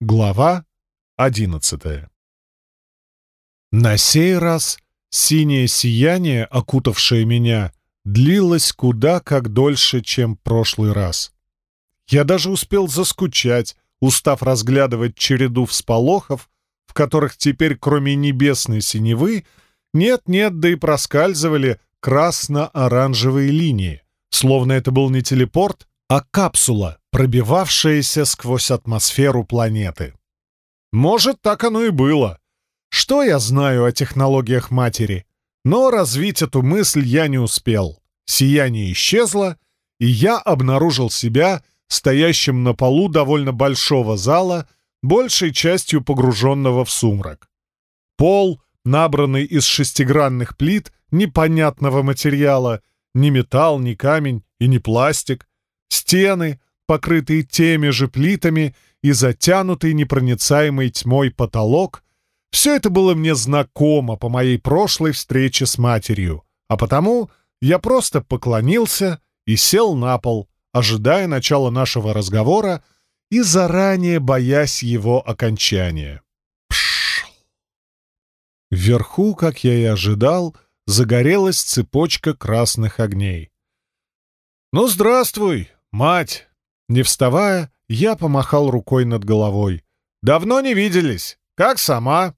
Глава одиннадцатая На сей раз синее сияние, окутавшее меня, длилось куда как дольше, чем прошлый раз. Я даже успел заскучать, устав разглядывать череду всполохов, в которых теперь, кроме небесной синевы, нет-нет, да и проскальзывали красно-оранжевые линии, словно это был не телепорт, а капсула, пробивавшаяся сквозь атмосферу планеты. Может, так оно и было. Что я знаю о технологиях матери? Но развить эту мысль я не успел. Сияние исчезло, и я обнаружил себя стоящим на полу довольно большого зала, большей частью погруженного в сумрак. Пол, набранный из шестигранных плит непонятного материала, ни металл, ни камень и ни пластик, стены, покрытый теми же плитами и затянутый непроницаемой тьмой потолок, все это было мне знакомо по моей прошлой встрече с матерью, а потому я просто поклонился и сел на пол, ожидая начала нашего разговора и заранее боясь его окончания. Вверху, как я и ожидал, загорелась цепочка красных огней. «Ну, здравствуй, мать!» Не вставая, я помахал рукой над головой. «Давно не виделись. Как сама?»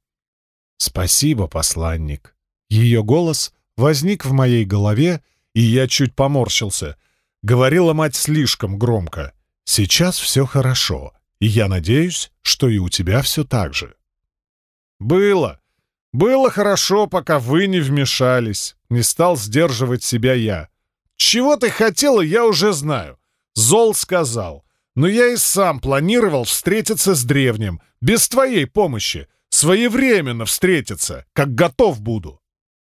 «Спасибо, посланник». Ее голос возник в моей голове, и я чуть поморщился. Говорила мать слишком громко. «Сейчас все хорошо, и я надеюсь, что и у тебя все так же». «Было. Было хорошо, пока вы не вмешались. Не стал сдерживать себя я. Чего ты хотела, я уже знаю. Зол сказал. Но я и сам планировал встретиться с древним, без твоей помощи, своевременно встретиться, как готов буду.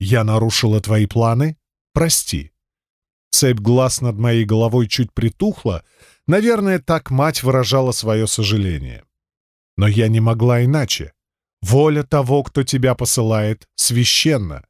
Я нарушила твои планы? Прости. Цепь глаз над моей головой чуть притухла. Наверное, так мать выражала свое сожаление. Но я не могла иначе. Воля того, кто тебя посылает, священна.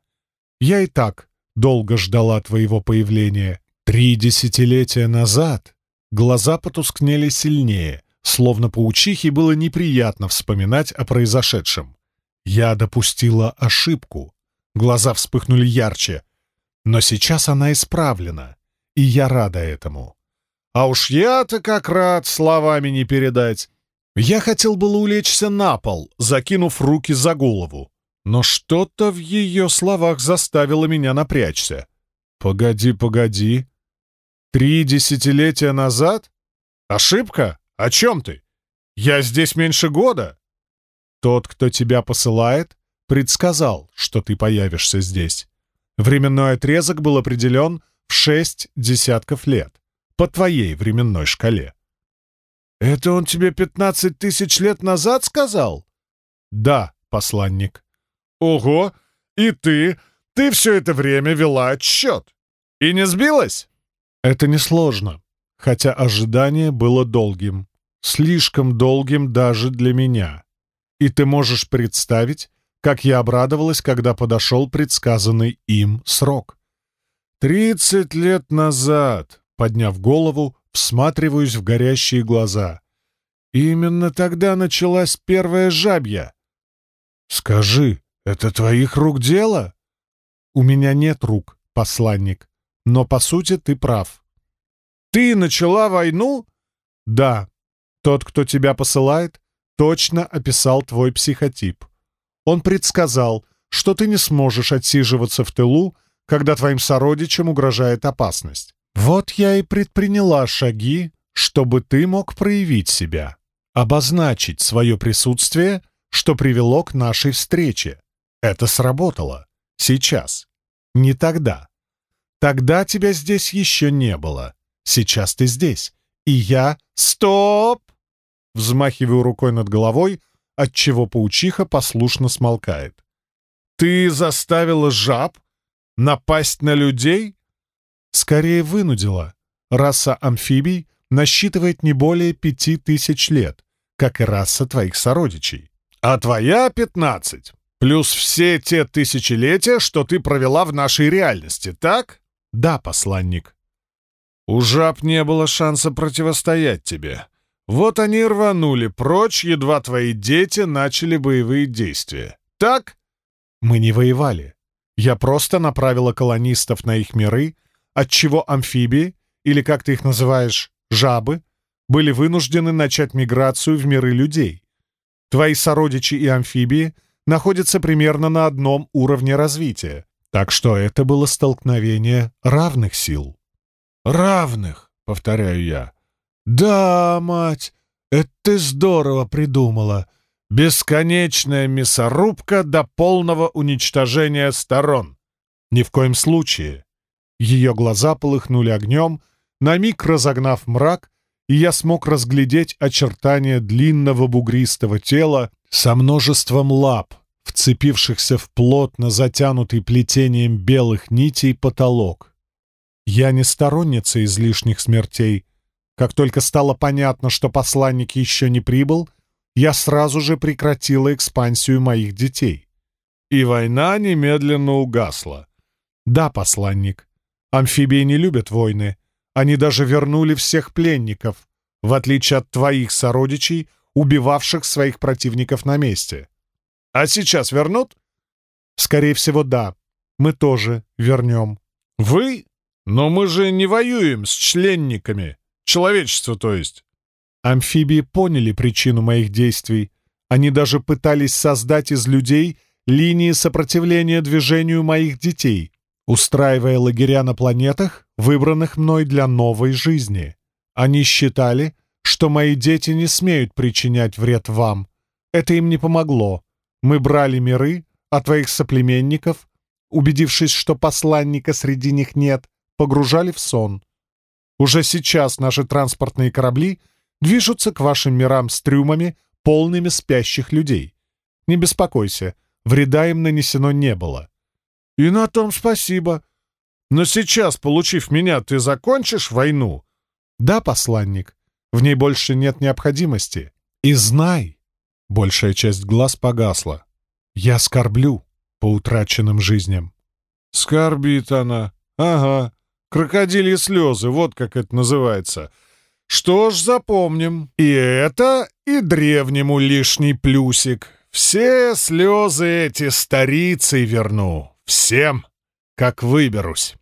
Я и так долго ждала твоего появления. Три десятилетия назад Глаза потускнели сильнее, словно паучихе было неприятно вспоминать о произошедшем. Я допустила ошибку. Глаза вспыхнули ярче. Но сейчас она исправлена, и я рада этому. А уж я-то как рад словами не передать. Я хотел было улечься на пол, закинув руки за голову. Но что-то в ее словах заставило меня напрячься. «Погоди, погоди. Три десятилетия назад? Ошибка? О чем ты? Я здесь меньше года. Тот, кто тебя посылает, предсказал, что ты появишься здесь. Временной отрезок был определен в шесть десятков лет, по твоей временной шкале. «Это он тебе пятнадцать тысяч лет назад сказал?» «Да, посланник». «Ого! И ты? Ты все это время вела отсчет. И не сбилась?» Это несложно, хотя ожидание было долгим. Слишком долгим даже для меня. И ты можешь представить, как я обрадовалась, когда подошел предсказанный им срок. «Тридцать лет назад», — подняв голову, всматриваюсь в горящие глаза. «Именно тогда началась первая жабья». «Скажи, это твоих рук дело?» «У меня нет рук, посланник. Но, по сути, ты прав. Ты начала войну? Да. Тот, кто тебя посылает, точно описал твой психотип. Он предсказал, что ты не сможешь отсиживаться в тылу, когда твоим сородичам угрожает опасность. Вот я и предприняла шаги, чтобы ты мог проявить себя, обозначить свое присутствие, что привело к нашей встрече. Это сработало. Сейчас. Не тогда. Тогда тебя здесь еще не было. Сейчас ты здесь. И я... Стоп! Взмахиваю рукой над головой, отчего паучиха послушно смолкает. Ты заставила жаб напасть на людей? Скорее вынудила. Раса амфибий насчитывает не более пяти тысяч лет, как и раса твоих сородичей. А твоя — пятнадцать. Плюс все те тысячелетия, что ты провела в нашей реальности, так? «Да, посланник». «У жаб не было шанса противостоять тебе. Вот они рванули прочь, едва твои дети начали боевые действия. Так? Мы не воевали. Я просто направила колонистов на их миры, отчего амфибии, или как ты их называешь, жабы, были вынуждены начать миграцию в миры людей. Твои сородичи и амфибии находятся примерно на одном уровне развития, так что это было столкновение равных сил. «Равных», — повторяю я. «Да, мать, это ты здорово придумала. Бесконечная мясорубка до полного уничтожения сторон. Ни в коем случае». Ее глаза полыхнули огнем, на миг разогнав мрак, и я смог разглядеть очертания длинного бугристого тела со множеством лап, вцепившихся в плотно затянутый плетением белых нитей потолок. Я не сторонница излишних смертей. Как только стало понятно, что посланник еще не прибыл, я сразу же прекратила экспансию моих детей. И война немедленно угасла. Да, посланник, амфибии не любят войны, они даже вернули всех пленников, в отличие от твоих сородичей, убивавших своих противников на месте. А сейчас вернут? Скорее всего, да. Мы тоже вернем. Вы? Но мы же не воюем с членниками. Человечество, то есть. Амфибии поняли причину моих действий. Они даже пытались создать из людей линии сопротивления движению моих детей, устраивая лагеря на планетах, выбранных мной для новой жизни. Они считали, что мои дети не смеют причинять вред вам. Это им не помогло. Мы брали миры, а твоих соплеменников, убедившись, что посланника среди них нет, погружали в сон. Уже сейчас наши транспортные корабли движутся к вашим мирам с трюмами, полными спящих людей. Не беспокойся, вреда им нанесено не было. И на том спасибо. Но сейчас, получив меня, ты закончишь войну? Да, посланник, в ней больше нет необходимости. И знай, большая часть глаз погасла. Я скорблю по утраченным жизням. Скорбит она. Ага. Крокодильи слезы, вот как это называется. Что ж, запомним. И это, и древнему лишний плюсик. Все слезы эти старицей верну. Всем, как выберусь.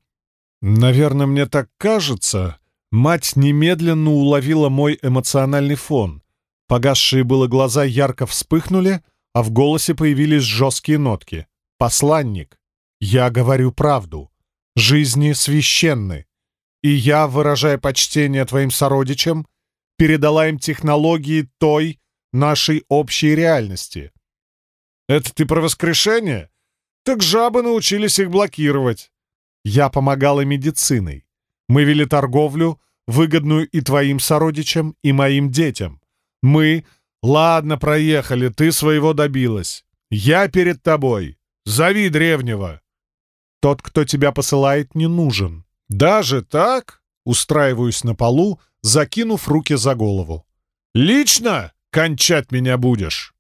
Наверное, мне так кажется. Мать немедленно уловила мой эмоциональный фон. Погасшие было глаза ярко вспыхнули, а в голосе появились жесткие нотки. «Посланник, я говорю правду. Жизни священны. И я, выражая почтение твоим сородичам, передала им технологии той, нашей общей реальности. Это ты про воскрешение? Так жабы научились их блокировать. Я помогала медициной. Мы вели торговлю, выгодную и твоим сородичам, и моим детям. Мы... Ладно, проехали, ты своего добилась. Я перед тобой. Зови древнего. Тот, кто тебя посылает, не нужен. Даже так? Устраиваюсь на полу, закинув руки за голову. Лично кончать меня будешь?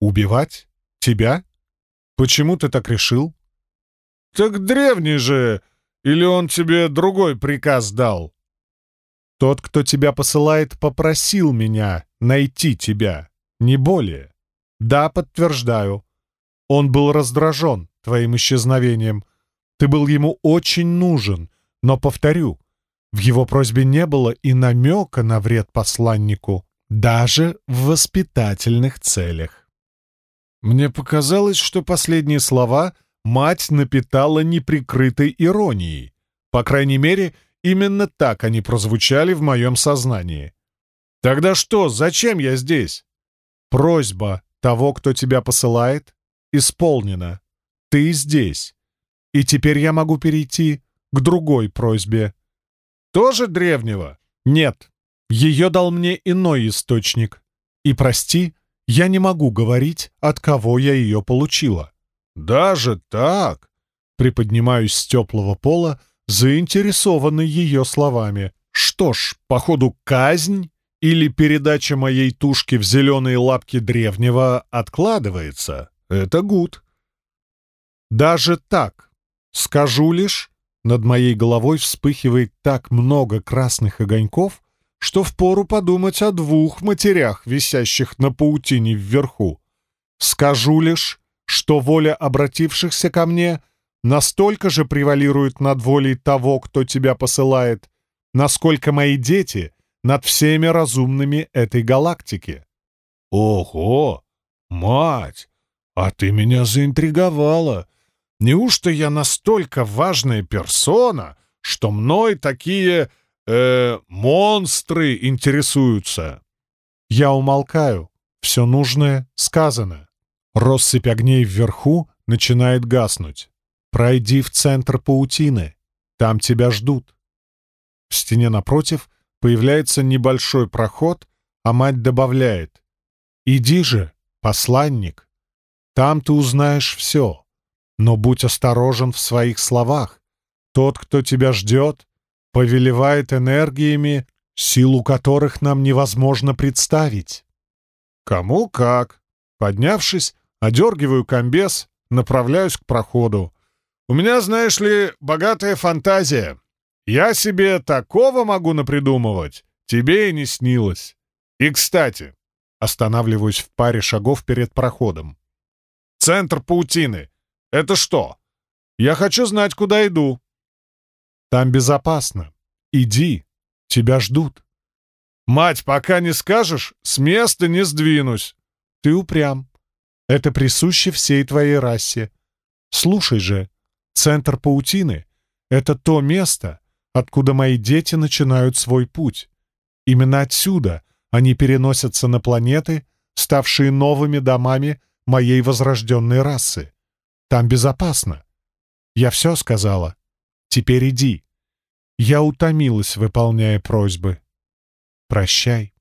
Убивать? Тебя? Почему ты так решил? Так древний же! Или он тебе другой приказ дал? Тот, кто тебя посылает, попросил меня найти тебя, не более. Да, подтверждаю. Он был раздражен твоим исчезновением. Ты был ему очень нужен, но, повторю, в его просьбе не было и намека на вред посланнику, даже в воспитательных целях. Мне показалось, что последние слова мать напитала неприкрытой иронией. По крайней мере, именно так они прозвучали в моем сознании. «Тогда что, зачем я здесь?» «Просьба того, кто тебя посылает, исполнена. Ты здесь. И теперь я могу перейти к другой просьбе». «Тоже древнего?» «Нет. Ее дал мне иной источник. И прости, я не могу говорить, от кого я ее получила. Даже так? Приподнимаюсь с теплого пола, заинтересованный ее словами. Что ж, походу, казнь или передача моей тушки в зеленые лапки древнего откладывается. Это гуд. Даже так. Скажу лишь, над моей головой вспыхивает так много красных огоньков, что впору подумать о двух матерях, висящих на паутине вверху. Скажу лишь, что воля обратившихся ко мне настолько же превалирует над волей того, кто тебя посылает, насколько мои дети над всеми разумными этой галактики. Ого! Мать! А ты меня заинтриговала! Неужто я настолько важная персона, что мной такие э, монстры интересуются. Я умолкаю. Все нужное сказано. Россыпь огней вверху начинает гаснуть. Пройди в центр паутины. Там тебя ждут. В стене напротив появляется небольшой проход, а мать добавляет. «Иди же, посланник. Там ты узнаешь все. Но будь осторожен в своих словах. Тот, кто тебя ждет, повелевает энергиями, силу которых нам невозможно представить. Кому как. Поднявшись, одергиваю комбез, направляюсь к проходу. У меня, знаешь ли, богатая фантазия. Я себе такого могу напридумывать, тебе и не снилось. И, кстати, останавливаюсь в паре шагов перед проходом. Центр паутины. Это что? Я хочу знать, куда иду. Там безопасно. Иди, тебя ждут. Мать, пока не скажешь, с места не сдвинусь. Ты упрям. Это присуще всей твоей расе. Слушай же, центр паутины — это то место, откуда мои дети начинают свой путь. Именно отсюда они переносятся на планеты, ставшие новыми домами моей возрожденной расы. Там безопасно. Я все сказала. Теперь иди. Я утомилась, выполняя просьбы. Прощай.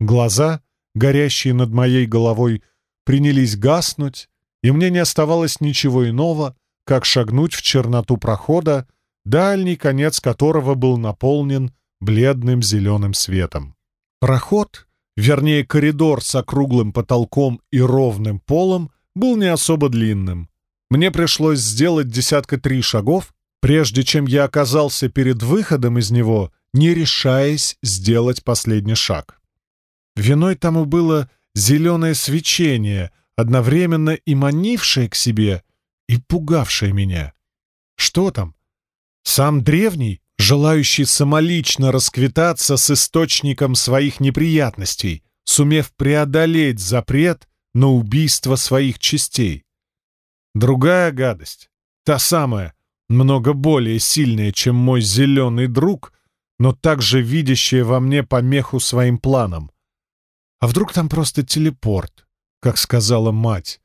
Глаза, горящие над моей головой, принялись гаснуть, и мне не оставалось ничего иного, как шагнуть в черноту прохода, дальний конец которого был наполнен бледным зеленым светом. Проход, вернее коридор с округлым потолком и ровным полом, был не особо длинным. Мне пришлось сделать десятка три шагов, прежде чем я оказался перед выходом из него, не решаясь сделать последний шаг. Виной тому было зеленое свечение, одновременно и манившее к себе, и пугавшее меня. Что там? Сам древний, желающий самолично расквитаться с источником своих неприятностей, сумев преодолеть запрет на убийство своих частей. Другая гадость, та самая, много более сильная, чем мой зеленый друг, но также видящая во мне помеху своим планам. А вдруг там просто телепорт, как сказала мать,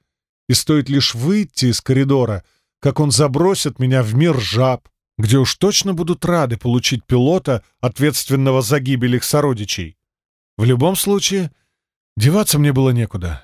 и стоит лишь выйти из коридора, как он забросит меня в мир жаб, где уж точно будут рады получить пилота, ответственного за гибель их сородичей. В любом случае, деваться мне было некуда.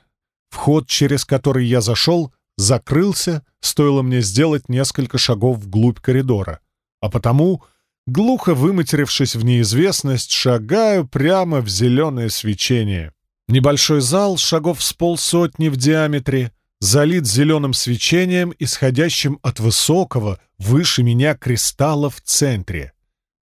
Вход, через который я зашел, закрылся, стоило мне сделать несколько шагов вглубь коридора. А потому, глухо выматерившись в неизвестность, шагаю прямо в зеленое свечение. Небольшой зал, шагов с полсотни в диаметре, залит зеленым свечением, исходящим от высокого, выше меня кристалла в центре.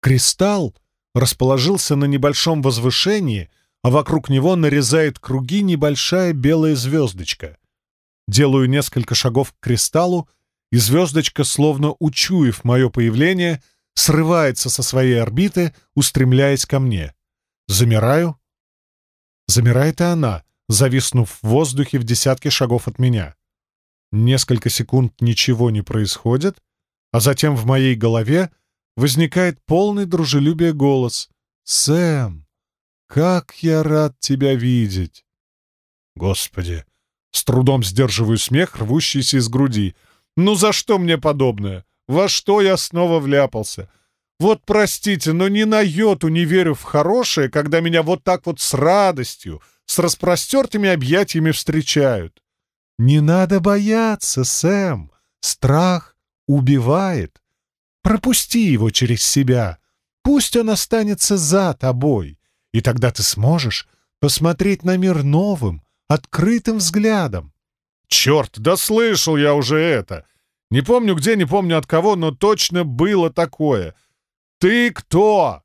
Кристалл расположился на небольшом возвышении, а вокруг него нарезает круги небольшая белая звездочка. Делаю несколько шагов к кристаллу, и звездочка, словно учуяв мое появление, срывается со своей орбиты, устремляясь ко мне. Замираю. Замирает и она, зависнув в воздухе в десятке шагов от меня. Несколько секунд ничего не происходит, а затем в моей голове возникает полный дружелюбие голос. «Сэм, как я рад тебя видеть!» Господи, с трудом сдерживаю смех, рвущийся из груди. «Ну за что мне подобное? Во что я снова вляпался? Вот простите, но ни на йоту не верю в хорошее, когда меня вот так вот с радостью, с распростертыми объятиями встречают. Не надо бояться, Сэм. Страх убивает. Пропусти его через себя. Пусть он останется за тобой, и тогда ты сможешь посмотреть на мир новым, открытым взглядом. Черт, да слышал я уже это. Не помню где, не помню от кого, но точно было такое. Ты кто?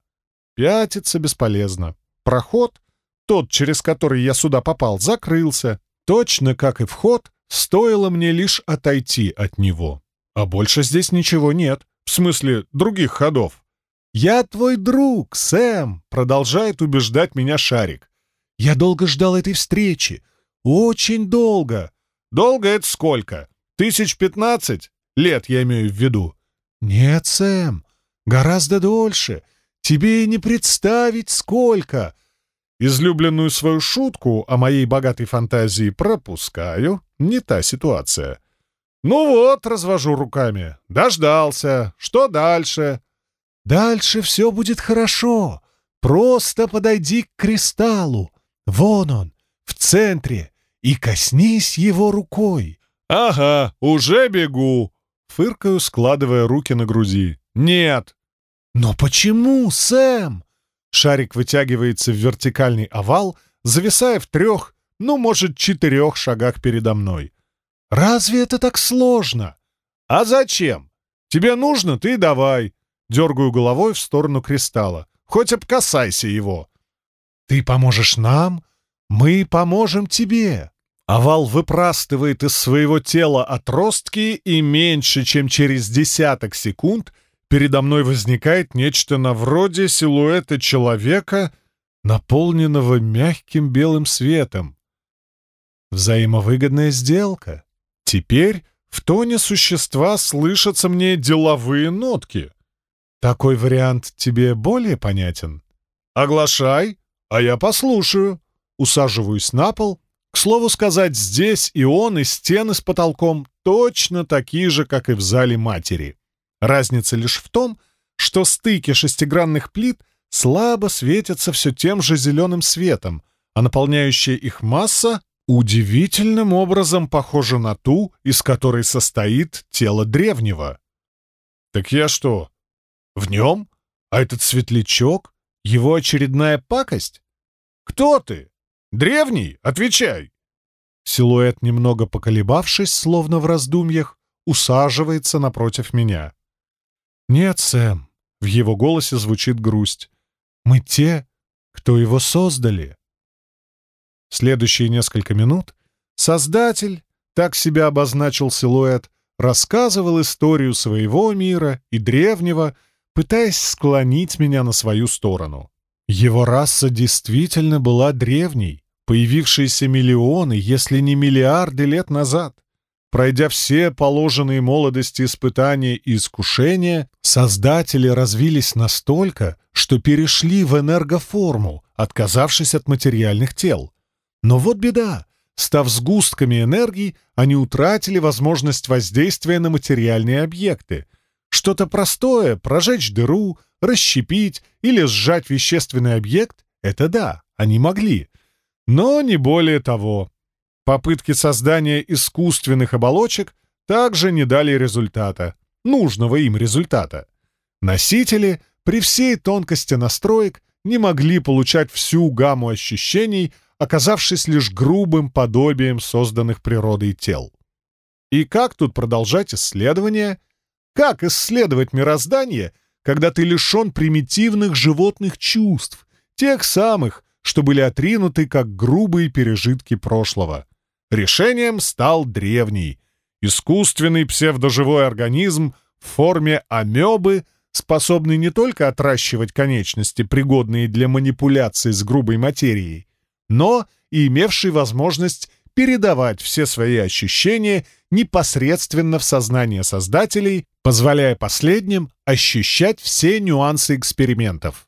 Пятиться бесполезно. Проход, тот, через который я сюда попал, закрылся. Точно как и вход, стоило мне лишь отойти от него. А больше здесь ничего нет. В смысле, других ходов. «Я твой друг, Сэм!» — продолжает убеждать меня Шарик. «Я долго ждал этой встречи. Очень долго. Долго это сколько? Тысяч пятнадцать? Лет я имею в виду. Нет, Сэм, гораздо дольше. Тебе и не представить, сколько. Излюбленную свою шутку о моей богатой фантазии пропускаю. Не та ситуация. Ну вот, развожу руками. Дождался. Что дальше? Дальше все будет хорошо. Просто подойди к кристаллу. Вон он, в центре и коснись его рукой. «Ага, уже бегу!» Фыркаю, складывая руки на груди. «Нет!» «Но почему, Сэм?» Шарик вытягивается в вертикальный овал, зависая в трех, ну, может, четырех шагах передо мной. «Разве это так сложно?» «А зачем? Тебе нужно, ты давай!» Дергаю головой в сторону кристалла. «Хоть обкасайся его!» «Ты поможешь нам, мы поможем тебе!» Овал выпрастывает из своего тела отростки, и меньше чем через десяток секунд передо мной возникает нечто на вроде силуэта человека, наполненного мягким белым светом. Взаимовыгодная сделка. Теперь в тоне существа слышатся мне деловые нотки. Такой вариант тебе более понятен? Оглашай, а я послушаю. Усаживаюсь на пол к слову сказать, здесь и он, и стены с потолком точно такие же, как и в зале матери. Разница лишь в том, что стыки шестигранных плит слабо светятся все тем же зеленым светом, а наполняющая их масса удивительным образом похожа на ту, из которой состоит тело древнего. Так я что, в нем? А этот светлячок? Его очередная пакость? Кто ты? «Древний? Отвечай!» Силуэт, немного поколебавшись, словно в раздумьях, усаживается напротив меня. «Нет, Сэм», — в его голосе звучит грусть, — «мы те, кто его создали». Следующие несколько минут Создатель, так себя обозначил силуэт, рассказывал историю своего мира и древнего, пытаясь склонить меня на свою сторону. Его раса действительно была древней, появившиеся миллионы, если не миллиарды лет назад. Пройдя все положенные молодости испытания и искушения, создатели развились настолько, что перешли в энергоформу, отказавшись от материальных тел. Но вот беда. Став сгустками энергии, они утратили возможность воздействия на материальные объекты. Что-то простое — прожечь дыру, расщепить или сжать вещественный объект — это да, они могли — но не более того. Попытки создания искусственных оболочек также не дали результата, нужного им результата. Носители при всей тонкости настроек не могли получать всю гамму ощущений, оказавшись лишь грубым подобием созданных природой тел. И как тут продолжать исследование? Как исследовать мироздание, когда ты лишен примитивных животных чувств, тех самых, что были отринуты как грубые пережитки прошлого. Решением стал древний, искусственный псевдоживой организм в форме амебы, способный не только отращивать конечности, пригодные для манипуляции с грубой материей, но и имевший возможность передавать все свои ощущения непосредственно в сознание создателей, позволяя последним ощущать все нюансы экспериментов.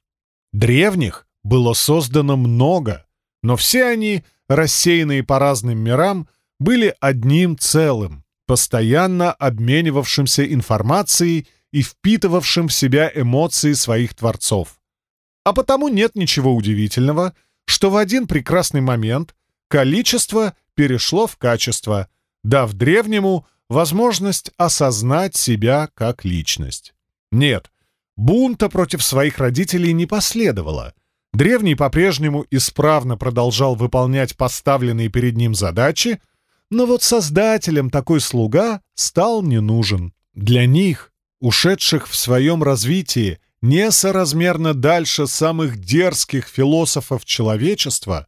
Древних было создано много, но все они, рассеянные по разным мирам, были одним целым, постоянно обменивавшимся информацией и впитывавшим в себя эмоции своих творцов. А потому нет ничего удивительного, что в один прекрасный момент количество перешло в качество, дав древнему возможность осознать себя как личность. Нет, бунта против своих родителей не последовало — Древний по-прежнему исправно продолжал выполнять поставленные перед ним задачи, но вот создателям такой слуга стал не нужен. Для них, ушедших в своем развитии несоразмерно дальше самых дерзких философов человечества,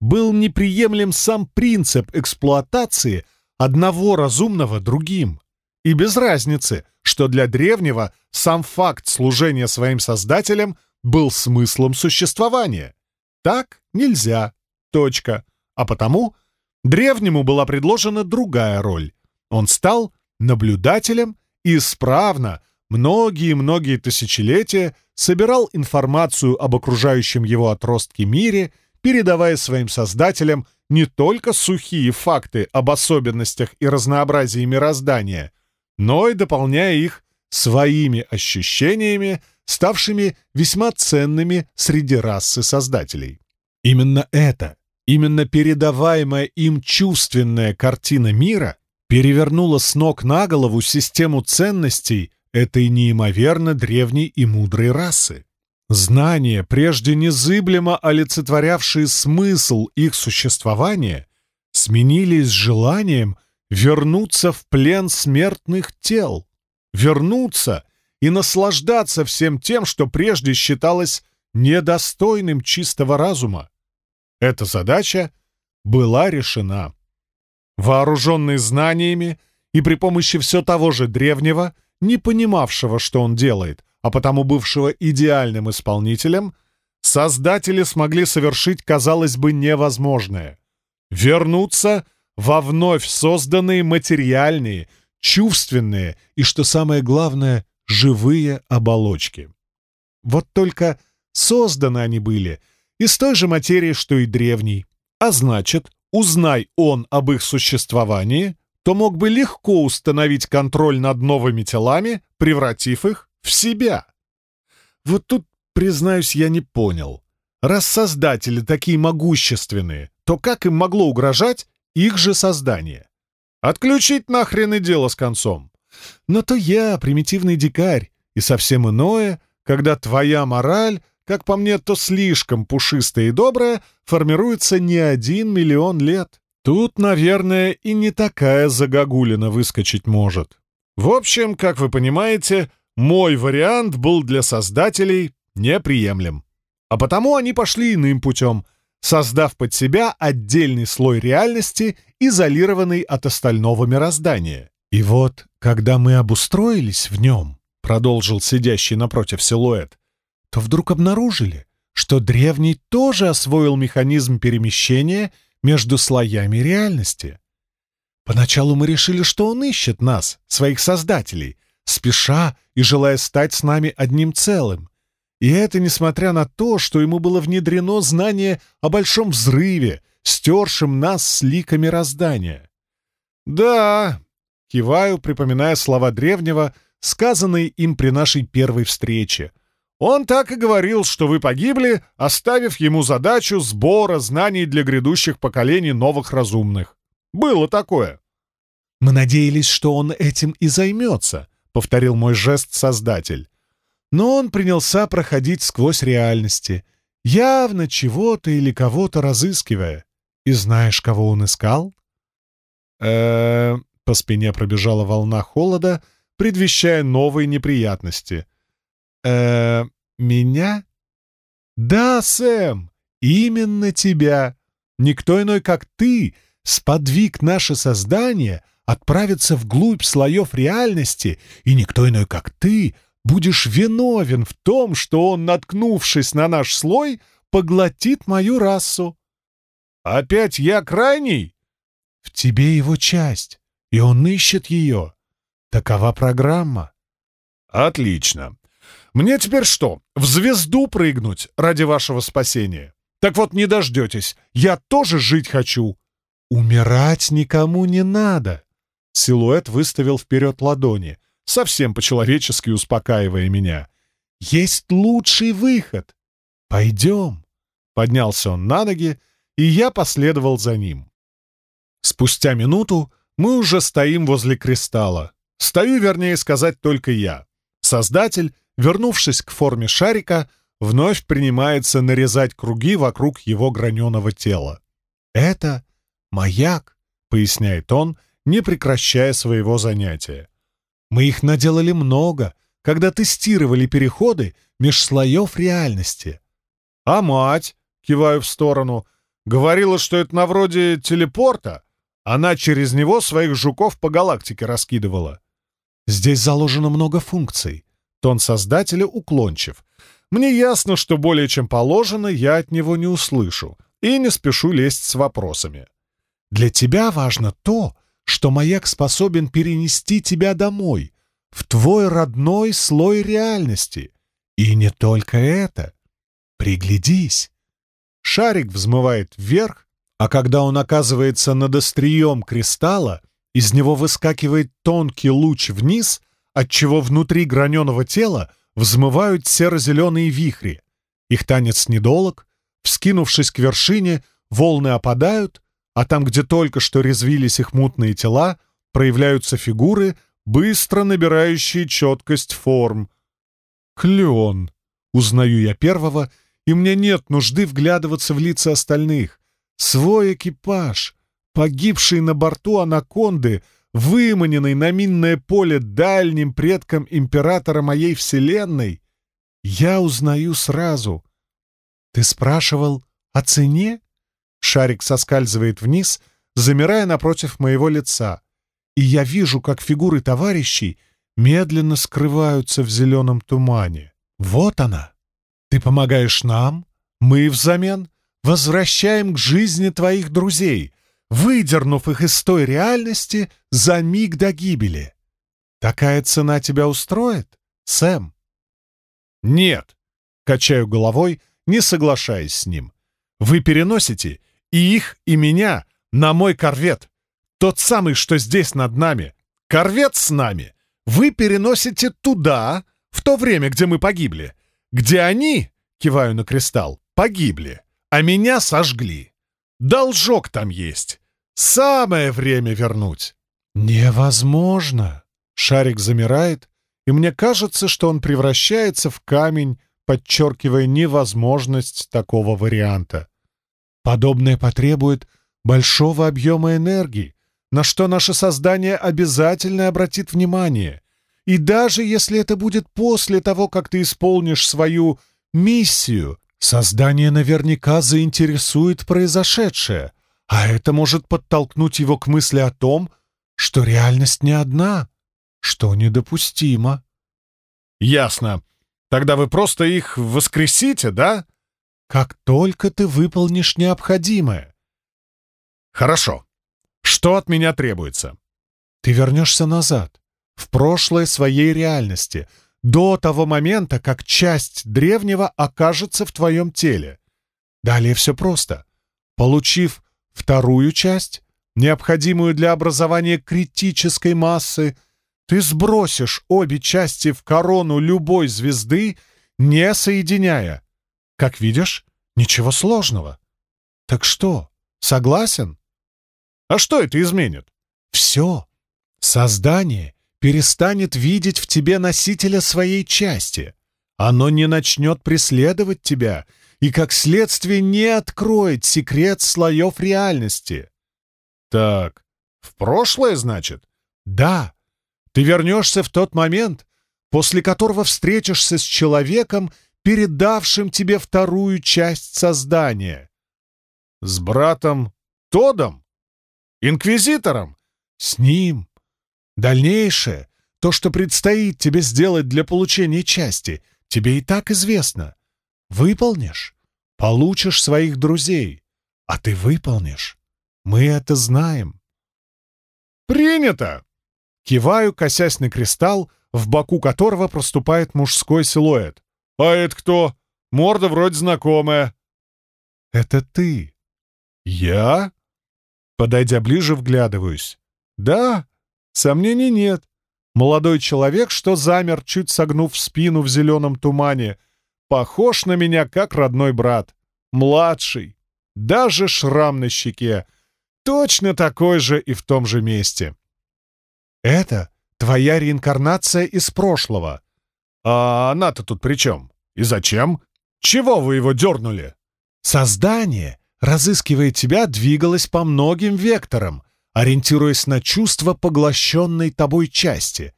был неприемлем сам принцип эксплуатации одного разумного другим. И без разницы, что для древнего сам факт служения своим создателям был смыслом существования. Так нельзя. Точка. А потому древнему была предложена другая роль. Он стал наблюдателем и исправно, многие-многие тысячелетия, собирал информацию об окружающем его отростке мире, передавая своим создателям не только сухие факты об особенностях и разнообразии мироздания, но и дополняя их своими ощущениями, ставшими весьма ценными среди расы создателей. Именно это, именно передаваемая им чувственная картина мира перевернула с ног на голову систему ценностей этой неимоверно древней и мудрой расы. Знания, прежде незыблемо олицетворявшие смысл их существования, сменились желанием вернуться в плен смертных тел, вернуться и наслаждаться всем тем, что прежде считалось недостойным чистого разума. Эта задача была решена. Вооруженный знаниями и при помощи все того же древнего, не понимавшего, что он делает, а потому бывшего идеальным исполнителем, создатели смогли совершить, казалось бы, невозможное — вернуться во вновь созданные материальные, чувственные и, что самое главное, живые оболочки. Вот только созданы они были из той же материи, что и древний, а значит, узнай он об их существовании, то мог бы легко установить контроль над новыми телами, превратив их в себя. Вот тут, признаюсь, я не понял. Раз создатели такие могущественные, то как им могло угрожать их же создание? Отключить нахрен и дело с концом. Но то я, примитивный дикарь, и совсем иное, когда твоя мораль, как по мне, то слишком пушистая и добрая, формируется не один миллион лет. Тут, наверное, и не такая загогулина выскочить может. В общем, как вы понимаете, мой вариант был для создателей неприемлем. А потому они пошли иным путем, создав под себя отдельный слой реальности, изолированный от остального мироздания. И вот, когда мы обустроились в нем, продолжил сидящий напротив силуэт, то вдруг обнаружили, что древний тоже освоил механизм перемещения между слоями реальности. Поначалу мы решили, что он ищет нас, своих создателей, спеша и желая стать с нами одним целым. И это несмотря на то, что ему было внедрено знание о большом взрыве, стершем нас с лика мироздания. «Да», — киваю, припоминая слова древнего, сказанные им при нашей первой встрече. «Он так и говорил, что вы погибли, оставив ему задачу сбора знаний для грядущих поколений новых разумных. Было такое». «Мы надеялись, что он этим и займется», — повторил мой жест Создатель. Но он принялся проходить сквозь реальности, явно чего-то или кого-то разыскивая. И знаешь, кого он искал? э По спине пробежала волна холода, предвещая новые неприятности. э меня?» «Да, Сэм, именно тебя. Никто иной, как ты, сподвиг наше создание отправиться вглубь слоев реальности, и никто иной, как ты, будешь виновен в том, что он, наткнувшись на наш слой, поглотит мою расу. Опять я крайний? В тебе его часть, и он ищет ее. Такова программа. Отлично. Мне теперь что, в звезду прыгнуть ради вашего спасения? Так вот не дождетесь, я тоже жить хочу. Умирать никому не надо. Силуэт выставил вперед ладони, совсем по-человечески успокаивая меня. Есть лучший выход. Пойдем. Поднялся он на ноги, и я последовал за ним. Спустя минуту мы уже стоим возле кристалла. Стою, вернее сказать, только я. Создатель, вернувшись к форме шарика, вновь принимается нарезать круги вокруг его граненого тела. «Это маяк», — поясняет он, не прекращая своего занятия. «Мы их наделали много, когда тестировали переходы меж слоев реальности. «А мать?» — киваю в сторону. «Говорила, что это на вроде телепорта. Она через него своих жуков по галактике раскидывала». Здесь заложено много функций. Тон создателя уклончив. Мне ясно, что более чем положено, я от него не услышу, и не спешу лезть с вопросами. Для тебя важно то, что маяк способен перенести тебя домой, в твой родной слой реальности. И не только это. Приглядись. Шарик взмывает вверх, а когда он оказывается над острием кристалла, из него выскакивает тонкий луч вниз, отчего внутри граненого тела взмывают серо-зеленые вихри. Их танец недолог, вскинувшись к вершине, волны опадают, а там, где только что резвились их мутные тела, проявляются фигуры, быстро набирающие четкость форм. Клен. Узнаю я первого, и мне нет нужды вглядываться в лица остальных. Свой экипаж, погибший на борту анаконды, выманенный на минное поле дальним предком императора моей вселенной, я узнаю сразу. Ты спрашивал о цене? Шарик соскальзывает вниз, замирая напротив моего лица, и я вижу, как фигуры товарищей медленно скрываются в зеленом тумане. Вот она. Ты помогаешь нам, мы взамен возвращаем к жизни твоих друзей, выдернув их из той реальности за миг до гибели. Такая цена тебя устроит, Сэм? Нет, качаю головой, не соглашаясь с ним. Вы переносите и их, и меня на мой корвет. Тот самый, что здесь над нами. Корвет с нами. Вы переносите туда, в то время, где мы погибли. Где они, киваю на кристалл, погибли, а меня сожгли. Должок там есть. Самое время вернуть. Невозможно. Шарик замирает, и мне кажется, что он превращается в камень, подчеркивая невозможность такого варианта. Подобное потребует большого объема энергии, на что наше создание обязательно обратит внимание. И даже если это будет после того, как ты исполнишь свою миссию, Создание наверняка заинтересует произошедшее, а это может подтолкнуть его к мысли о том, что реальность не одна, что недопустимо. «Ясно. Тогда вы просто их воскресите, да?» «Как только ты выполнишь необходимое». «Хорошо. Что от меня требуется?» «Ты вернешься назад, в прошлое своей реальности, до того момента, как часть древнего окажется в твоем теле. Далее все просто. Получив вторую часть, необходимую для образования критической массы, ты сбросишь обе части в корону любой звезды, не соединяя. Как видишь, ничего сложного. Так что, согласен? А что это изменит? Все. Создание перестанет видеть в тебе носителя своей части. Оно не начнет преследовать тебя и, как следствие, не откроет секрет слоев реальности. Так, в прошлое, значит? Да. Ты вернешься в тот момент, после которого встретишься с человеком, передавшим тебе вторую часть создания. С братом Тодом? Инквизитором? С ним. Дальнейшее, то, что предстоит тебе сделать для получения части, тебе и так известно. Выполнишь — получишь своих друзей. А ты выполнишь. Мы это знаем. «Принято!» Киваю, косясь на кристалл, в боку которого проступает мужской силуэт. «А это кто? Морда вроде знакомая». «Это ты». «Я?» Подойдя ближе, вглядываюсь. «Да, Сомнений нет. Молодой человек, что замер, чуть согнув спину в зеленом тумане, похож на меня, как родной брат. Младший. Даже шрам на щеке. Точно такой же и в том же месте. Это твоя реинкарнация из прошлого. А она-то тут при чем? И зачем? Чего вы его дернули? Создание, разыскивая тебя, двигалось по многим векторам, ориентируясь на чувство поглощенной тобой части.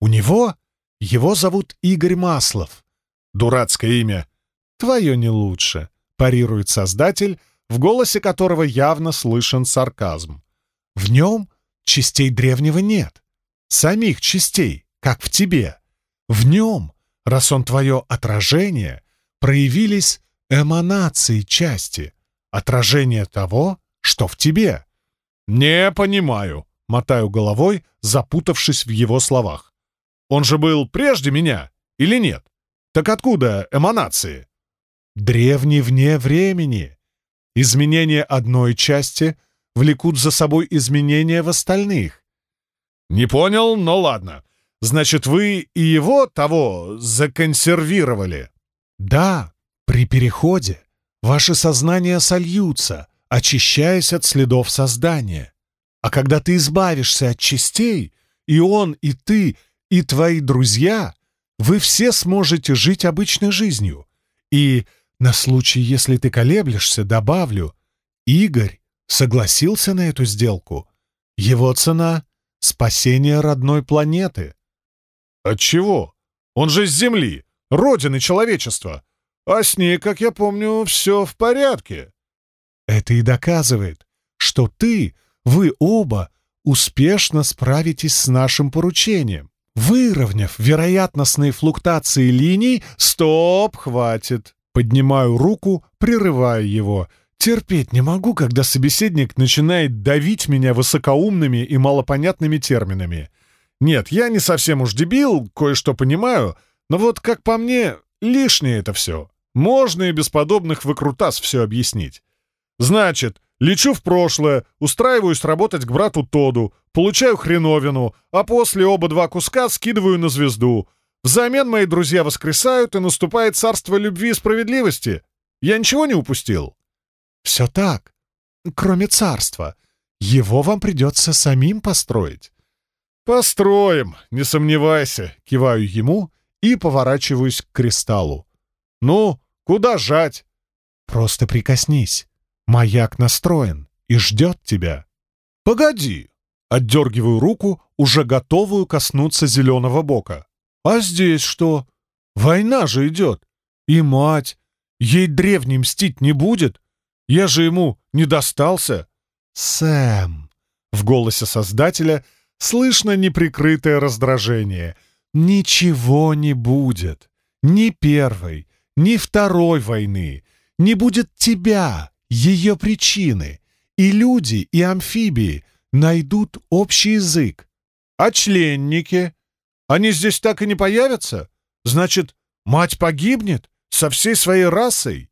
У него его зовут Игорь Маслов. Дурацкое имя. Твое не лучше, парирует создатель, в голосе которого явно слышен сарказм. В нем частей древнего нет. Самих частей, как в тебе. В нем, раз он твое отражение, проявились эманации части, отражение того, что в тебе. «Не понимаю», — мотаю головой, запутавшись в его словах. «Он же был прежде меня, или нет? Так откуда эманации?» «Древний вне времени. Изменения одной части влекут за собой изменения в остальных». «Не понял, но ладно. Значит, вы и его того законсервировали?» «Да, при переходе ваши сознания сольются, очищаясь от следов создания. А когда ты избавишься от частей, и он, и ты, и твои друзья, вы все сможете жить обычной жизнью. И на случай, если ты колеблешься, добавлю, Игорь согласился на эту сделку. Его цена — спасение родной планеты. От чего? Он же с Земли, родины человечества. А с ней, как я помню, все в порядке. Это и доказывает, что ты, вы оба, успешно справитесь с нашим поручением. Выровняв вероятностные флуктуации линий... Стоп, хватит. Поднимаю руку, прерывая его. Терпеть не могу, когда собеседник начинает давить меня высокоумными и малопонятными терминами. Нет, я не совсем уж дебил, кое-что понимаю, но вот, как по мне, лишнее это все. Можно и без подобных выкрутас все объяснить. Значит, лечу в прошлое, устраиваюсь работать к брату Тоду, получаю хреновину, а после оба два куска скидываю на звезду. Взамен мои друзья воскресают, и наступает царство любви и справедливости. Я ничего не упустил? Все так, кроме царства. Его вам придется самим построить. «Построим, не сомневайся», — киваю ему и поворачиваюсь к кристаллу. «Ну, куда жать?» «Просто прикоснись. Маяк настроен и ждет тебя». «Погоди!» — отдергиваю руку, уже готовую коснуться зеленого бока. «А здесь что? Война же идет. И мать! Ей древний мстить не будет? Я же ему не достался!» «Сэм!» — в голосе Создателя слышно неприкрытое раздражение. «Ничего не будет. Ни первой, ни второй войны. Не будет тебя, ее причины, и люди, и амфибии найдут общий язык. А членники? Они здесь так и не появятся? Значит, мать погибнет со всей своей расой?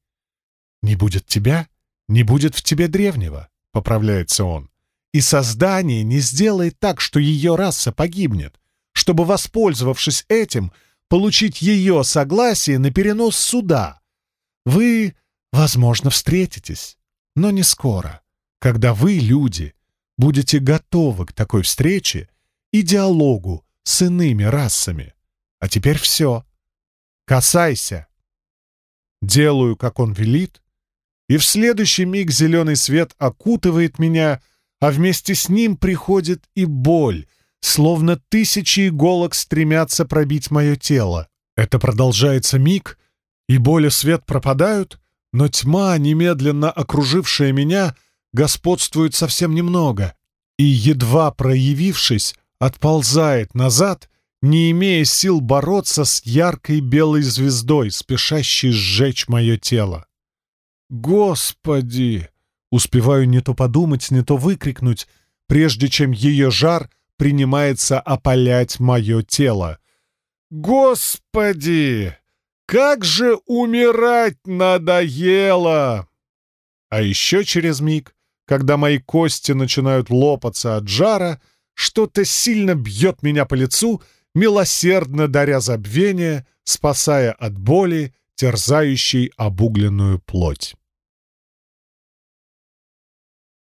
Не будет тебя, не будет в тебе древнего, поправляется он. И создание не сделает так, что ее раса погибнет, чтобы, воспользовавшись этим, получить ее согласие на перенос суда. Вы Возможно, встретитесь, но не скоро, когда вы, люди, будете готовы к такой встрече и диалогу с иными расами. А теперь все. Касайся. Делаю, как он велит, и в следующий миг зеленый свет окутывает меня, а вместе с ним приходит и боль, словно тысячи иголок стремятся пробить мое тело. Это продолжается миг, и боль и свет пропадают, но тьма, немедленно окружившая меня, господствует совсем немного и, едва проявившись, отползает назад, не имея сил бороться с яркой белой звездой, спешащей сжечь мое тело. «Господи!» Успеваю не то подумать, не то выкрикнуть, прежде чем ее жар принимается опалять мое тело. «Господи!» Как же умирать надоело! А еще через миг, когда мои кости начинают лопаться от жара, что-то сильно бьет меня по лицу, милосердно даря забвение, спасая от боли, терзающей обугленную плоть.